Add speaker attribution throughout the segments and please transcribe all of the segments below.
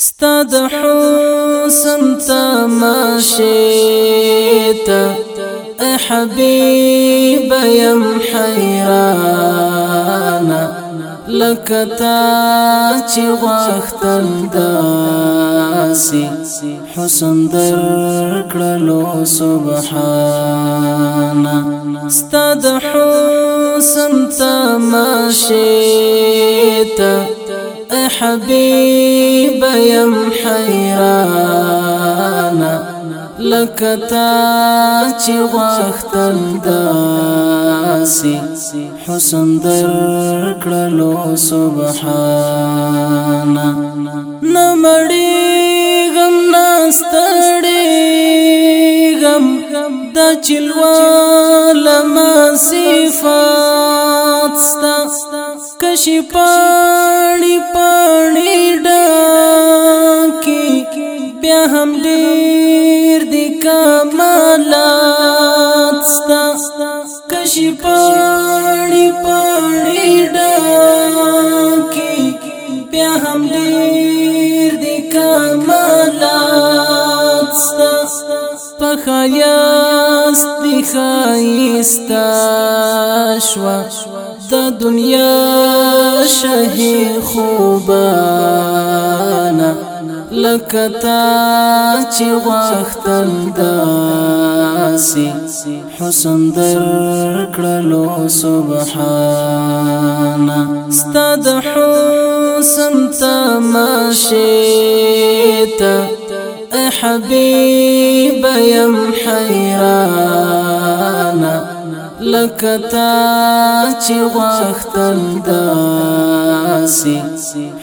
Speaker 1: ستاد حسن تماشیتا اے حبیب یم حیرانا لکتا چی غختل داسی حسن در کړلو سبحانا ستاد حسن تماشیتا حبيب يم حيرانا لکتا چې غختل داسي حسن در کړلو سبحان نمړې غم ناستړې غم د چلواله ما صفات رحمت ستا کشی پانی پانی ڈاکی بیا هم ډیر دی کمالات ستا کشی پانی پانی ڈاکی بیا هم ډیر دی کمالات ستا پخایاست دی خایستا شوا د دنیا شهي خوبانا. لکتا چې وختل داسي حسن در کړلو سبحان ستاد حسن تماشیتا حبيب يم حيرانا لکتا چې غختل داسي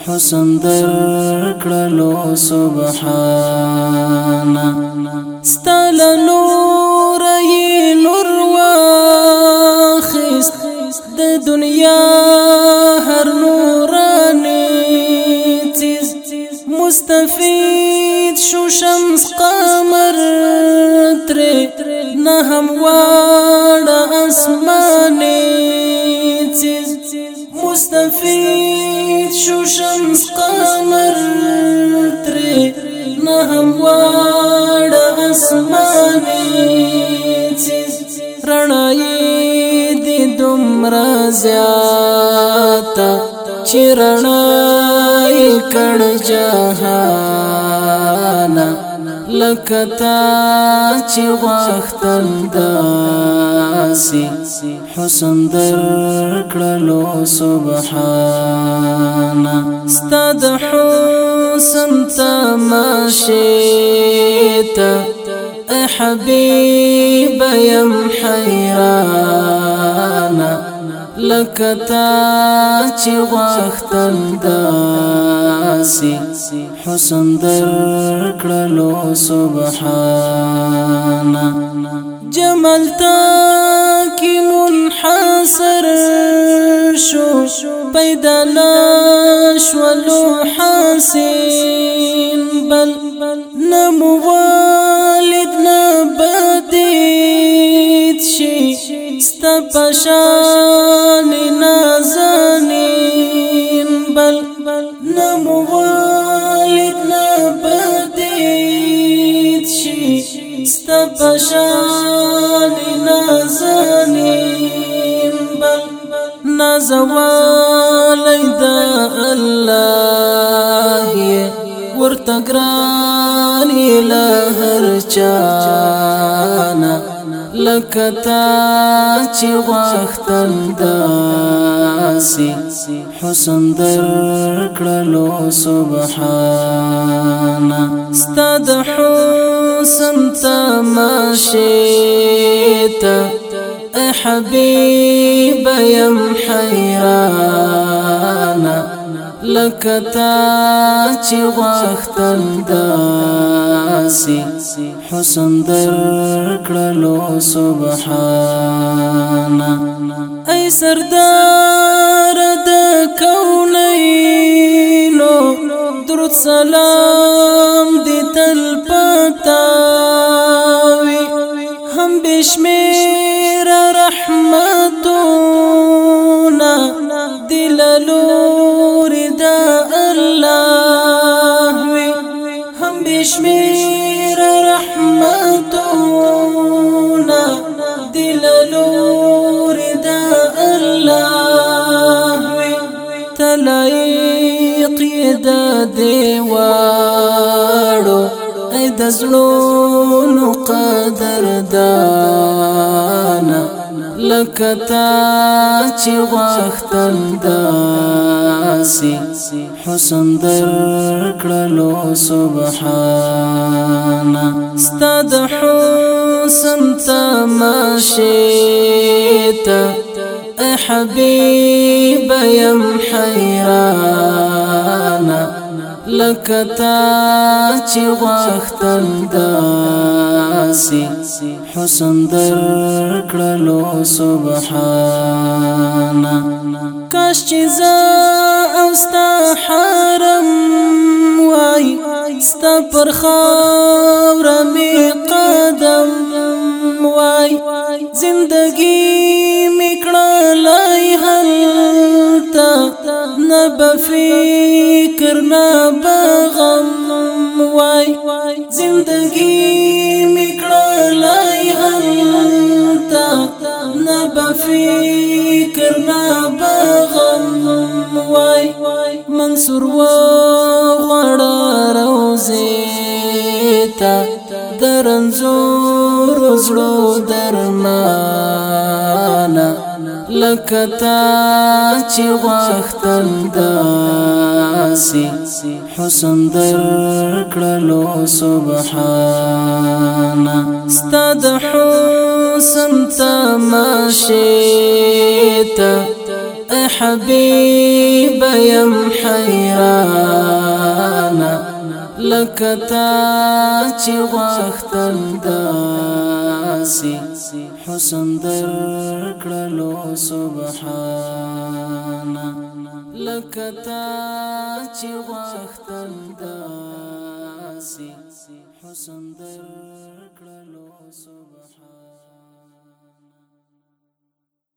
Speaker 1: حسن در کړلو سبحان ستل نور ی نور واخست د دنیا هر نورانی چیز مستفید شو شمس قمر ترې. نه هم واړه آسمانی چیز مستفید شو شمس قمر تری نهم وار آسمانی چیز. رنائی دی دمرا زیاتا چی رنائی کڑ جہاں لکتا چې غختل داسي حسن در کړلو سبحان ستاد حسن تماشیتا حبيب يم حيرانا لکتا چې غختل داسي حسن در کړلو سبحان جمال تا کی منحصر شو پیدا نشولو حسین بل نمو ستا پشان نازنین بل نمو والد نبدید شي ستا پشان نازنین بل نازوالی دا الله ورتګرانی لهر چانا. لکتا چې غختل داسي حسن در کړلو سبحان ستاد حسن تماشیتا حبيب يم حيرانا لکتا چې غختل داسي حسن در کړلو سبحان اي سردار د کونینو درود سلام دي تل پتاوي. هم بشمیر رحمتونا لایق د دیواړو ای د زړونو قدردان لکه تا چې وختل داسي حسن در کړلو سبحان استاد حسن تماشه ته اے حبیب یم حیرانا لکتا چې غختل داسي حسن در کړلو سبحان کاش چې ز أو ستا حرم وای ستا پر خاور بفکر نه بغم وای. زندگی میکړلای هلتا نه بفکر نه بغم وای. منصور و غړا روزیتا درنزور زړه درمانه. لکتا چې غختل داسي حسن در کړلو سبحان ستاد حسن تماشیتا اے حبیب یم حیرانا لکتا چې غختل داسي حسن در کړلو سبحان لکتا چې غختل داسي حسن در کړلو سبحان